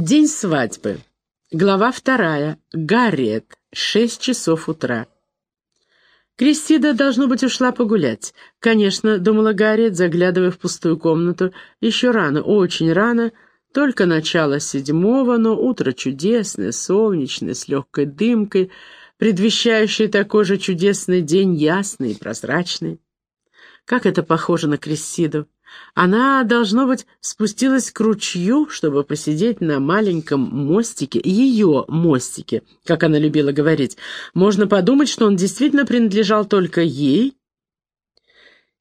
День свадьбы. Глава вторая. Гарриет. Шесть часов утра. Кристида, должно быть, ушла погулять. Конечно, думала Гарриет, заглядывая в пустую комнату. Еще рано, очень рано. Только начало седьмого, но утро чудесное, солнечное, с легкой дымкой, предвещающее такой же чудесный день, ясный и прозрачный. Как это похоже на Кристиду. Она, должно быть, спустилась к ручью, чтобы посидеть на маленьком мостике, ее мостике, как она любила говорить. Можно подумать, что он действительно принадлежал только ей,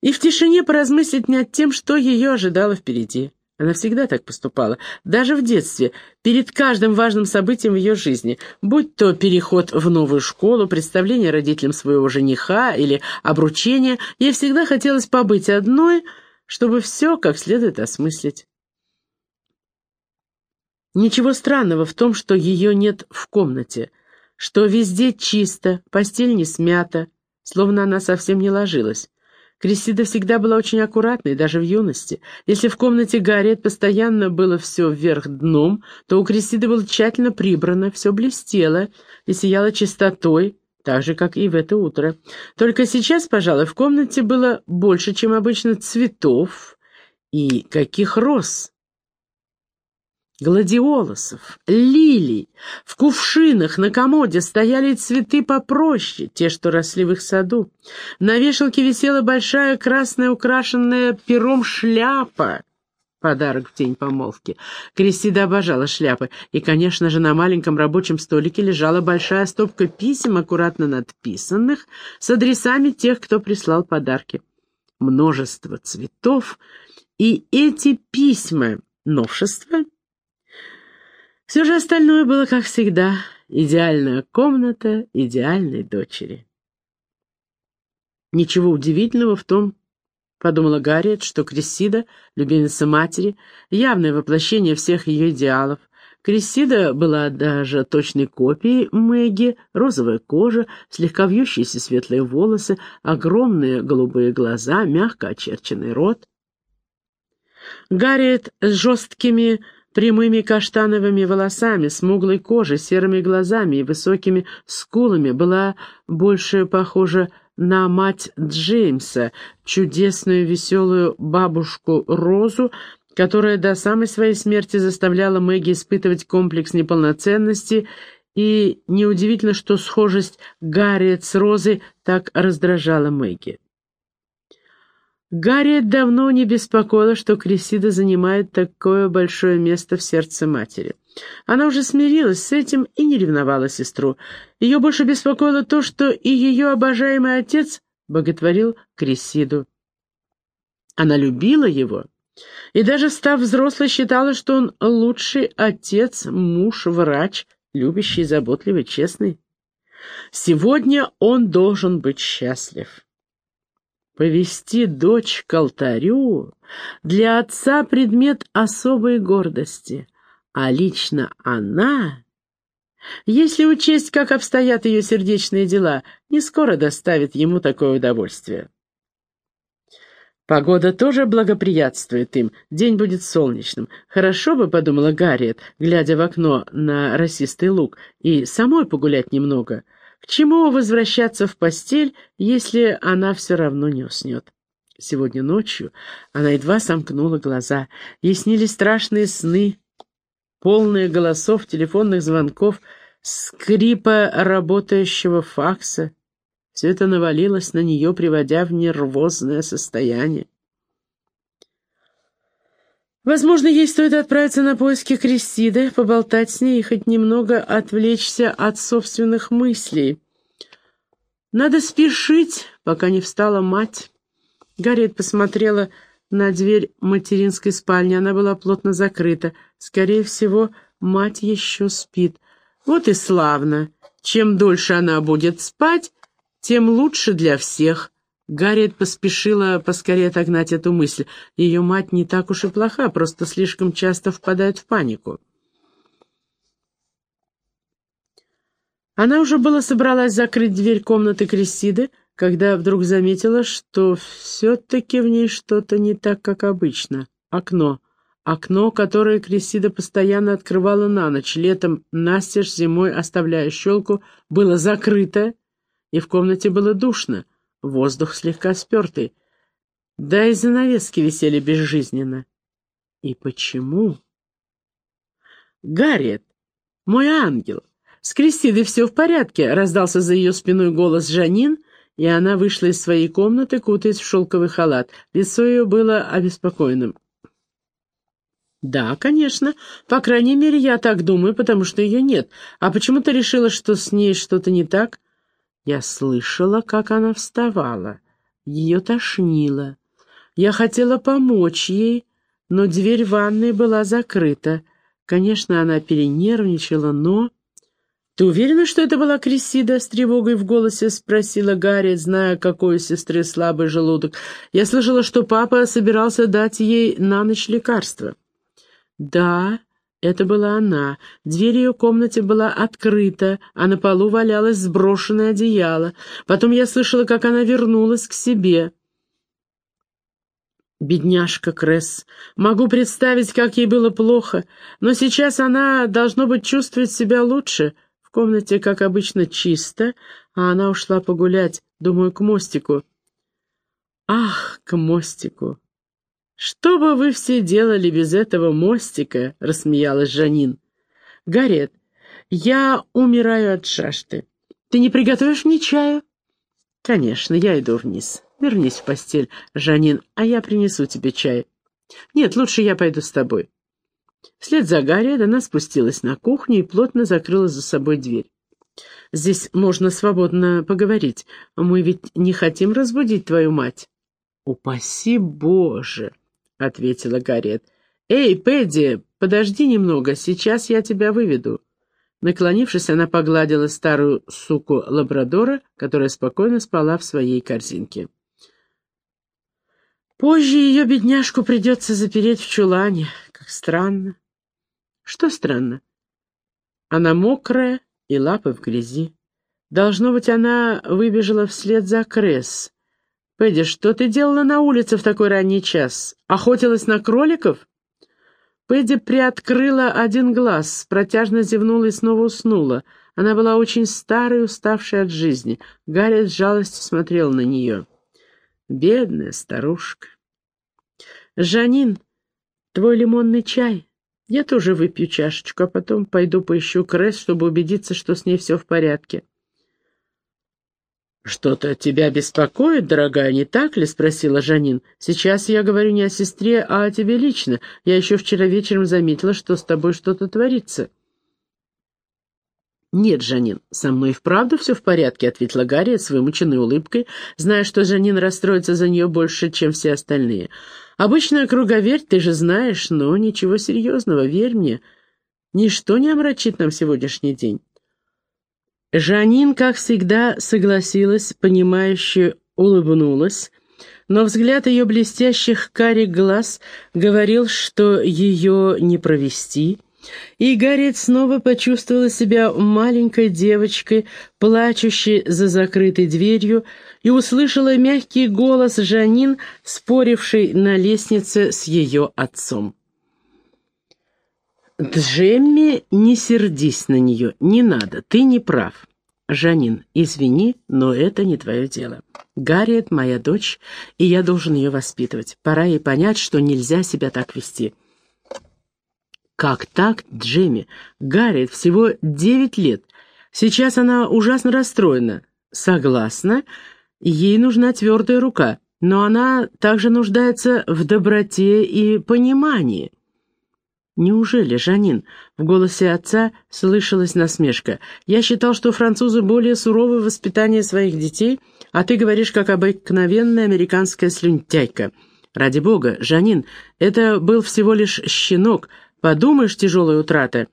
и в тишине поразмыслить над тем, что ее ожидало впереди. Она всегда так поступала, даже в детстве, перед каждым важным событием в ее жизни, будь то переход в новую школу, представление родителям своего жениха или обручение, ей всегда хотелось побыть одной — чтобы все как следует осмыслить. Ничего странного в том, что ее нет в комнате, что везде чисто, постель не смята, словно она совсем не ложилась. Кристида всегда была очень аккуратной, даже в юности. Если в комнате Гарриет постоянно было все вверх дном, то у Кристиды было тщательно прибрано, все блестело и сияло чистотой, так же, как и в это утро. Только сейчас, пожалуй, в комнате было больше, чем обычно, цветов и каких роз. Гладиолусов, лилий. В кувшинах на комоде стояли цветы попроще, те, что росли в их саду. На вешалке висела большая красная украшенная пером шляпа подарок в день помолвки. Кристида обожала шляпы, и, конечно же, на маленьком рабочем столике лежала большая стопка писем, аккуратно надписанных, с адресами тех, кто прислал подарки. Множество цветов, и эти письма — новшества. Все же остальное было, как всегда, идеальная комната идеальной дочери. Ничего удивительного в том, Подумала Гарриет, что Крессида, любимица матери, явное воплощение всех ее идеалов. Крессида была даже точной копией Мэгги, розовая кожа, слегка вьющиеся светлые волосы, огромные голубые глаза, мягко очерченный рот. Гарриет с жесткими прямыми каштановыми волосами, смуглой кожей, серыми глазами и высокими скулами была больше похожа на мать Джеймса, чудесную веселую бабушку Розу, которая до самой своей смерти заставляла Мэгги испытывать комплекс неполноценности, и неудивительно, что схожесть Гарриет с Розой так раздражала Мэгги. Гарриет давно не беспокоила, что Крисида занимает такое большое место в сердце матери. Она уже смирилась с этим и не ревновала сестру. Ее больше беспокоило то, что и ее обожаемый отец боготворил Крисиду. Она любила его и даже став взрослой считала, что он лучший отец, муж, врач, любящий, заботливый, честный. Сегодня он должен быть счастлив. Повести дочь к алтарю для отца предмет особой гордости — а лично она, если учесть, как обстоят ее сердечные дела, не скоро доставит ему такое удовольствие. Погода тоже благоприятствует им, день будет солнечным. Хорошо бы, подумала Гарриет, глядя в окно на росистый луг, и самой погулять немного. К чему возвращаться в постель, если она все равно не уснет? Сегодня ночью она едва сомкнула глаза. Ей снились страшные сны, полные голосов, телефонных звонков, скрипа работающего факса. Все это навалилось на нее, приводя в нервозное состояние. Возможно, ей стоит отправиться на поиски Кристиды, поболтать с ней и хоть немного отвлечься от собственных мыслей. Надо спешить, пока не встала мать. Гарриет посмотрела на дверь материнской спальни. Она была плотно закрыта. Скорее всего, мать еще спит. Вот и славно. Чем дольше она будет спать, тем лучше для всех. Гарриет поспешила поскорее отогнать эту мысль. Ее мать не так уж и плоха, просто слишком часто впадает в панику. Она уже было собралась закрыть дверь комнаты Крессиды, когда вдруг заметила, что все-таки в ней что-то не так, как обычно. Окно. Окно, которое Крессида постоянно открывала на ночь, летом настежь, зимой оставляя щелку, было закрыто, и в комнате было душно, воздух слегка спертый. Да и занавески висели безжизненно. И почему? «Гарриет, мой ангел, с Кристидой все в порядке», — раздался за ее спиной голос Жанин, и она вышла из своей комнаты, кутаясь в шелковый халат. Лицо ее было обеспокоенным. «Да, конечно. По крайней мере, я так думаю, потому что ее нет. А почему ты решила, что с ней что-то не так?» Я слышала, как она вставала. Ее тошнило. Я хотела помочь ей, но дверь ванной была закрыта. Конечно, она перенервничала, но... «Ты уверена, что это была Крисида?» — с тревогой в голосе спросила Гарри, зная, какой у сестры слабый желудок. «Я слышала, что папа собирался дать ей на ночь лекарство». «Да, это была она. Дверь ее комнате была открыта, а на полу валялось сброшенное одеяло. Потом я слышала, как она вернулась к себе». Бедняжка Кресс. Могу представить, как ей было плохо, но сейчас она, должно быть, чувствует себя лучше. В комнате, как обычно, чисто, а она ушла погулять, думаю, к мостику. Ах, к мостику! «Что бы вы все делали без этого мостика?» — рассмеялась Жанин. «Гарет, я умираю от жажды. Ты не приготовишь мне чаю?» «Конечно, я иду вниз. Вернись в постель, Жанин, а я принесу тебе чай. Нет, лучше я пойду с тобой». Вслед за Гарриет она спустилась на кухню и плотно закрыла за собой дверь. «Здесь можно свободно поговорить. Мы ведь не хотим разбудить твою мать». «Упаси Боже!» — ответила Гарриет. «Эй, Пэдди, подожди немного, сейчас я тебя выведу». Наклонившись, она погладила старую суку лабрадора, которая спокойно спала в своей корзинке. Позже ее бедняжку придется запереть в чулане. Как странно. Что странно? Она мокрая и лапы в грязи. Должно быть, она выбежала вслед за Кресс. «Пэдди, что ты делала на улице в такой ранний час? Охотилась на кроликов?» Пэдди приоткрыла один глаз, протяжно зевнула и снова уснула. Она была очень старой уставшей от жизни. Гарри с жалостью смотрел на нее. «Бедная старушка». «Жанин, твой лимонный чай. Я тоже выпью чашечку, а потом пойду поищу Кресс, чтобы убедиться, что с ней все в порядке». «Что-то тебя беспокоит, дорогая, не так ли?» — спросила Жанин. «Сейчас я говорю не о сестре, а о тебе лично. Я еще вчера вечером заметила, что с тобой что-то творится». «Нет, Жанин, со мной вправду все в порядке», — ответила Гарри с вымученной улыбкой, зная, что Жанин расстроится за нее больше, чем все остальные. «Обычная круговерть, ты же знаешь, но ничего серьезного, верь мне. Ничто не омрачит нам сегодняшний день». Жанин, как всегда, согласилась, понимающе улыбнулась, но взгляд ее блестящих карих глаз говорил, что ее не провести, и Гарриет снова почувствовала себя маленькой девочкой, плачущей за закрытой дверью, и услышала мягкий голос Жанин, споривший на лестнице с ее отцом. «Джемми, не сердись на нее, не надо, ты не прав». «Жанин, извини, но это не твое дело. Гарриет моя дочь, и я должен ее воспитывать. Пора ей понять, что нельзя себя так вести». «Как так, Джемми? Гарриет всего девять лет. Сейчас она ужасно расстроена». «Согласна. Ей нужна твердая рука, но она также нуждается в доброте и понимании». «Неужели, Жанин?» — в голосе отца слышалась насмешка. «Я считал, что французы более суровы в воспитании своих детей, а ты говоришь, как обыкновенная американская слюнтяйка. Ради бога, Жанин, это был всего лишь щенок. Подумаешь, тяжелая утрата».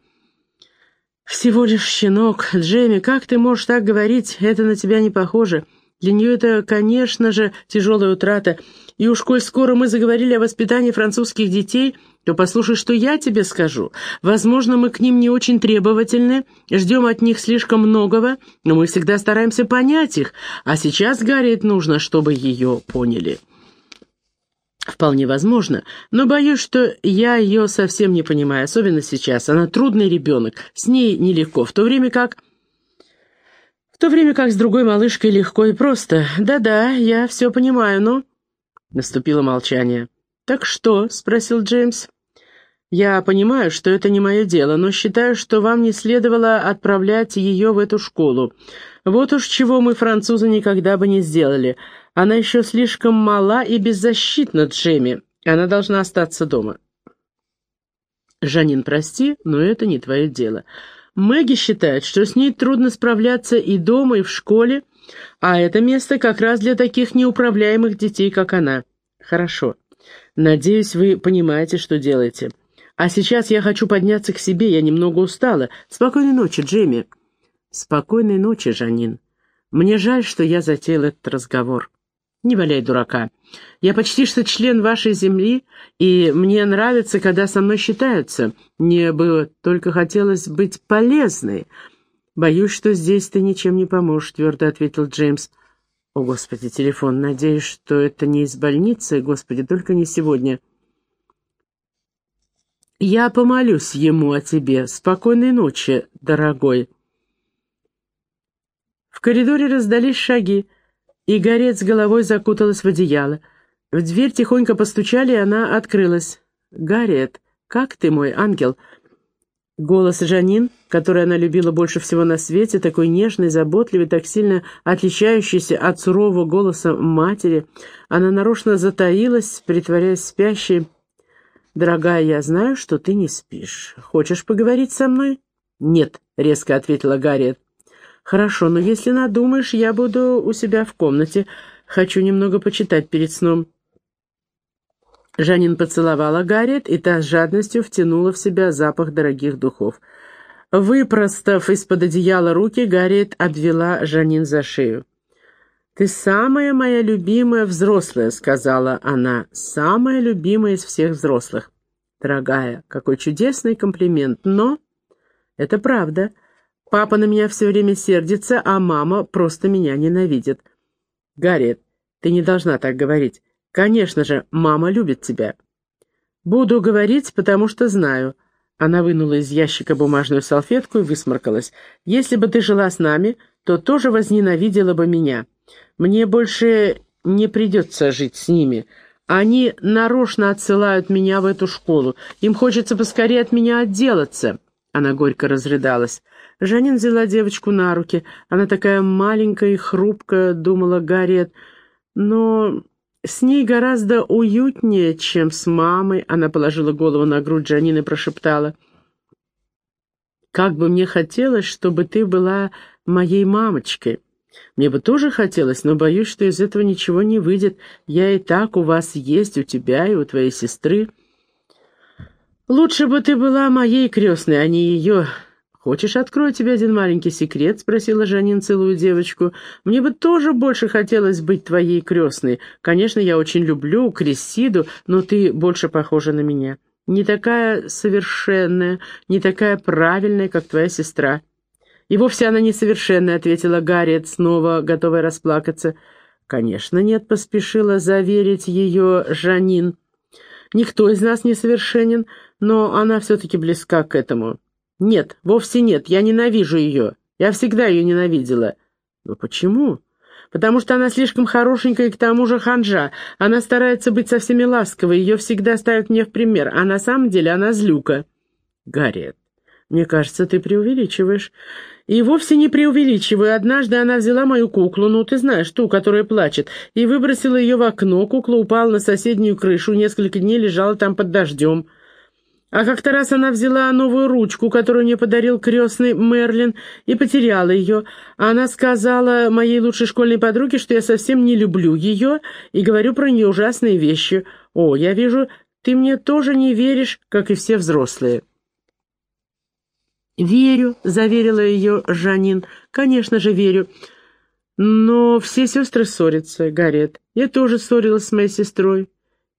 «Всего лишь щенок. Джейми, как ты можешь так говорить? Это на тебя не похоже. Для нее это, конечно же, тяжелая утрата. И уж коль скоро мы заговорили о воспитании французских детей...» то послушай, что я тебе скажу. Возможно, мы к ним не очень требовательны, ждем от них слишком многого, но мы всегда стараемся понять их, а сейчас Гарриет нужно, чтобы ее поняли». Вполне возможно, но боюсь, что я ее совсем не понимаю, особенно сейчас. Она трудный ребенок, с ней нелегко, в то время как... В то время как с другой малышкой легко и просто. Да-да, я все понимаю, но... Наступило молчание. «Так что?» — спросил Джеймс. «Я понимаю, что это не мое дело, но считаю, что вам не следовало отправлять ее в эту школу. Вот уж чего мы, французы, никогда бы не сделали. Она еще слишком мала и беззащитна, Джемми. Она должна остаться дома. Жанин, прости, но это не твое дело. Мэгги считает, что с ней трудно справляться и дома, и в школе, а это место как раз для таких неуправляемых детей, как она. Хорошо. Надеюсь, вы понимаете, что делаете. А сейчас я хочу подняться к себе, я немного устала. Спокойной ночи, Джейми. Спокойной ночи, Жанин. Мне жаль, что я затеял этот разговор. Не валяй дурака. Я почти что член вашей семьи, и мне нравится, когда со мной считаются. Мне бы только хотелось быть полезной. Боюсь, что здесь ты ничем не поможешь, твердо ответил Джеймс. О, Господи, телефон. Надеюсь, что это не из больницы. Господи, только не сегодня. Я помолюсь ему о тебе. Спокойной ночи, дорогой. В коридоре раздались шаги и Горец головой закуталась в одеяло. В дверь тихонько постучали, и она открылась. «Гарриет, как ты, мой ангел?» Голос Жанин, который она любила больше всего на свете, такой нежный, заботливый, так сильно отличающийся от сурового голоса матери, она нарочно затаилась, притворяясь спящей. «Дорогая, я знаю, что ты не спишь. Хочешь поговорить со мной?» «Нет», — резко ответила Гарриет. «Хорошо, но если надумаешь, я буду у себя в комнате. Хочу немного почитать перед сном». Жанин поцеловала Гарриет, и та с жадностью втянула в себя запах дорогих духов. Выпростав из-под одеяла руки, Гарриет обвела Жанин за шею. «Ты самая моя любимая взрослая», — сказала она, — «самая любимая из всех взрослых». «Дорогая, какой чудесный комплимент, но...» «Это правда. Папа на меня все время сердится, а мама просто меня ненавидит. Гарриет, ты не должна так говорить. Конечно же, мама любит тебя. Буду говорить, потому что знаю. Она вынула из ящика бумажную салфетку и высморкалась. Если бы ты жила с нами, то тоже возненавидела бы меня. Мне больше не придется жить с ними. Они нарочно отсылают меня в эту школу. Им хочется поскорее от меня отделаться. Она горько разрыдалась. Жанин взяла девочку на руки. Она такая маленькая и хрупкая, думала Гарриет. Но с ней гораздо уютнее, чем с мамой. Она положила голову на грудь Жанин и прошептала. «Как бы мне хотелось, чтобы ты была моей мамочкой. Мне бы тоже хотелось, но боюсь, что из этого ничего не выйдет. Я и так у вас есть, у тебя и у твоей сестры». «Лучше бы ты была моей крестной, а не ее. «Хочешь, открою тебе один маленький секрет?» — спросила Жанин целую девочку. «Мне бы тоже больше хотелось быть твоей крестной. Конечно, я очень люблю Крессиду, но ты больше похожа на меня. Не такая совершенная, не такая правильная, как твоя сестра». «И вовсе она несовершенная», — ответила Гарриет, снова готовая расплакаться. «Конечно нет», — поспешила заверить ее Жанин. «Никто из нас не совершенен, но она все-таки близка к этому». «Нет, вовсе нет, я ненавижу ее. Я всегда ее ненавидела». «Но почему?» «Потому что она слишком хорошенькая и к тому же ханжа. Она старается быть со всеми ласковой, ее всегда ставят мне в пример, а на самом деле она злюка». «Гарриет, мне кажется, ты преувеличиваешь». «И вовсе не преувеличиваю. Однажды она взяла мою куклу, ну, ты знаешь, ту, которая плачет, и выбросила ее в окно. Кукла упала на соседнюю крышу, несколько дней лежала там под дождем». А как-то раз она взяла новую ручку, которую мне подарил крестный Мерлин, и потеряла ее. Она сказала моей лучшей школьной подруге, что я совсем не люблю ее и говорю про нее ужасные вещи. О, я вижу, ты мне тоже не веришь, как и все взрослые. «Верю», — заверила ее Жанин. «Конечно же верю. Но все сестры ссорятся, Гарет. Я тоже ссорилась с моей сестрой.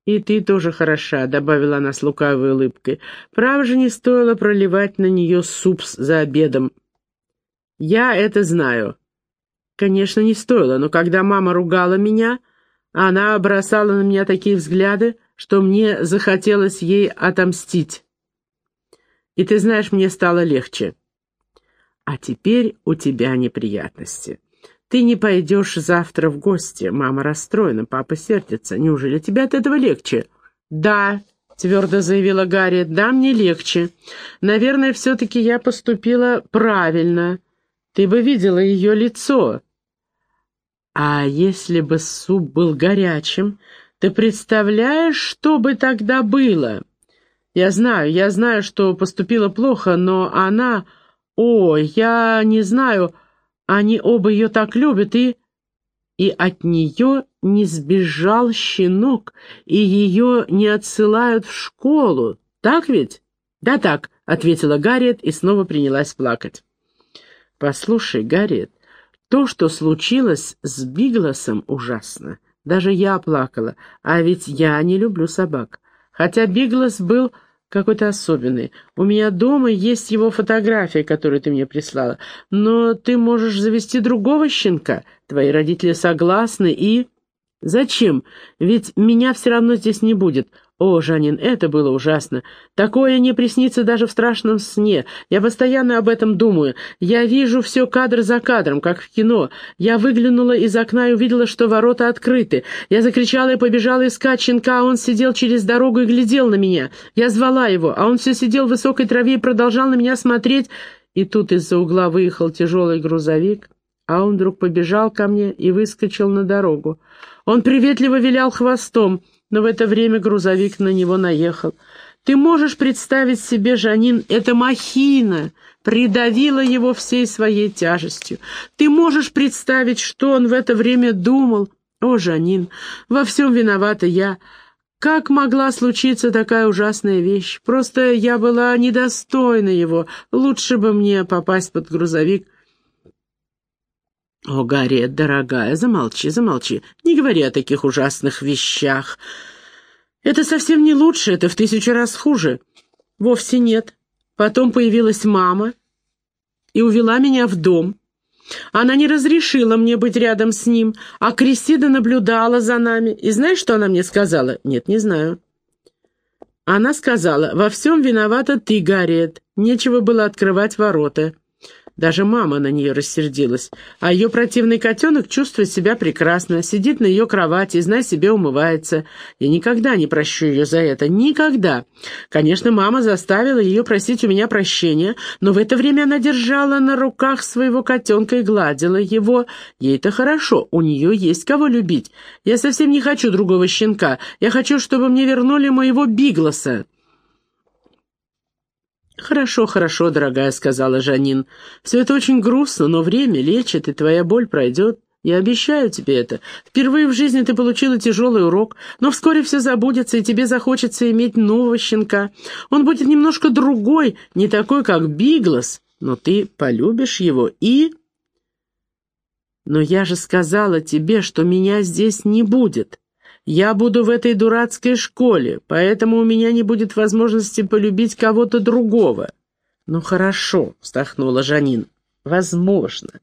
«И ты тоже хороша», — добавила она с лукавой улыбкой. «Право же не стоило проливать на нее суп за обедом». «Я это знаю». «Конечно, не стоило, но когда мама ругала меня, Она бросала на меня такие взгляды, что мне захотелось ей отомстить. И ты знаешь, мне стало легче. А теперь у тебя неприятности. Ты не пойдешь завтра в гости. Мама расстроена, папа сердится. Неужели тебе от этого легче? Да, твердо заявила Гарри, да, мне легче. Наверное, все-таки я поступила правильно. Ты бы видела ее лицо. А если бы суп был горячим, ты представляешь, что бы тогда было? Я знаю, я знаю, что поступила плохо, но она... О, я не знаю, они оба ее так любят, и... И от нее не сбежал щенок, и ее не отсылают в школу, так ведь? Да так, ответила Гарриет и снова принялась плакать. Послушай, Гарриет, то, что случилось с Бигласом, ужасно. Даже я плакала, а ведь я не люблю собак. Хотя Биглас был какой-то особенный. У меня дома есть его фотография, которую ты мне прислала. Но ты можешь завести другого щенка. Твои родители согласны и... Зачем? Ведь меня все равно здесь не будет. О, Жанин, это было ужасно. Такое не приснится даже в страшном сне. Я постоянно об этом думаю. Я вижу все кадр за кадром, как в кино. Я выглянула из окна и увидела, что ворота открыты. Я закричала и побежала искать щенка, а он сидел через дорогу и глядел на меня. Я звала его, а он все сидел в высокой траве и продолжал на меня смотреть. И тут из-за угла выехал тяжелый грузовик, а он вдруг побежал ко мне и выскочил на дорогу. Он приветливо вилял хвостом — но в это время грузовик на него наехал. Ты можешь представить себе, Жанин, эта махина придавила его всей своей тяжестью. Ты можешь представить, что он в это время думал. О, Жанин, во всем виновата я. Как могла случиться такая ужасная вещь? Просто я была недостойна его. Лучше бы мне попасть под грузовик. «О, Гарри, дорогая, замолчи, замолчи, не говори о таких ужасных вещах. Это совсем не лучше, это в тысячу раз хуже. Вовсе нет. Потом появилась мама и увела меня в дом. Она не разрешила мне быть рядом с ним, а Кристида наблюдала за нами. И знаешь, что она мне сказала? Нет, не знаю. Она сказала, во всем виновата ты, Гарриет. Нечего было открывать ворота. Даже мама на нее рассердилась. А ее противный котенок чувствует себя прекрасно, сидит на ее кровати знай себе, умывается. Я никогда не прощу ее за это. Никогда. Конечно, мама заставила ее просить у меня прощения, но в это время она держала на руках своего котенка и гладила его. Ей-то хорошо, у нее есть кого любить. Я совсем не хочу другого щенка. Я хочу, чтобы мне вернули моего Бигласа. «Хорошо, хорошо, дорогая», — сказала Жанин. «Все это очень грустно, но время лечит, и твоя боль пройдет. Я обещаю тебе это. Впервые в жизни ты получила тяжелый урок, но вскоре все забудется, и тебе захочется иметь нового щенка. Он будет немножко другой, не такой, как Биглас, но ты полюбишь его и...» «Но я же сказала тебе, что меня здесь не будет». Я буду в этой дурацкой школе, поэтому у меня не будет возможности полюбить кого-то другого». «Ну хорошо», — вздохнула Жанин. «Возможно.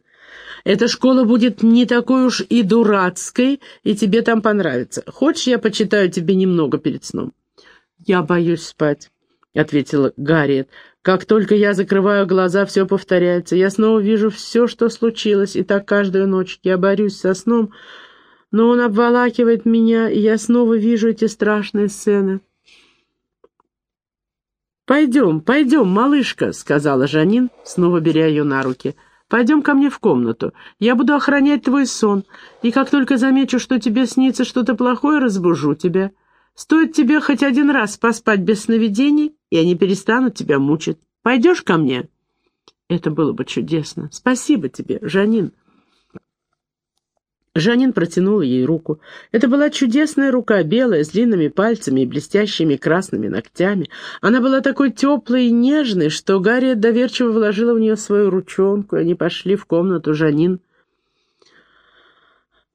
Эта школа будет не такой уж и дурацкой, и тебе там понравится. Хочешь, я почитаю тебе немного перед сном?» «Я боюсь спать», — ответила Гарриет. «Как только я закрываю глаза, все повторяется. Я снова вижу все, что случилось, и так каждую ночь. Я борюсь со сном, но он обволакивает меня, и я снова вижу эти страшные сцены. «Пойдем, пойдем, малышка», — сказала Жанин, снова беря ее на руки. «Пойдем ко мне в комнату. Я буду охранять твой сон, и как только замечу, что тебе снится что-то плохое, разбужу тебя. Стоит тебе хоть один раз поспать без сновидений, и они перестанут тебя мучить. Пойдешь ко мне?» «Это было бы чудесно. Спасибо тебе, Жанин». Жанин протянул ей руку. Это была чудесная рука, белая, с длинными пальцами и блестящими красными ногтями. Она была такой теплой и нежной, что Гарри доверчиво вложила в нее свою ручонку, и они пошли в комнату Жанин.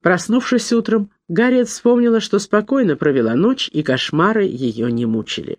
Проснувшись утром, Гарриет вспомнила, что спокойно провела ночь, и кошмары ее не мучили.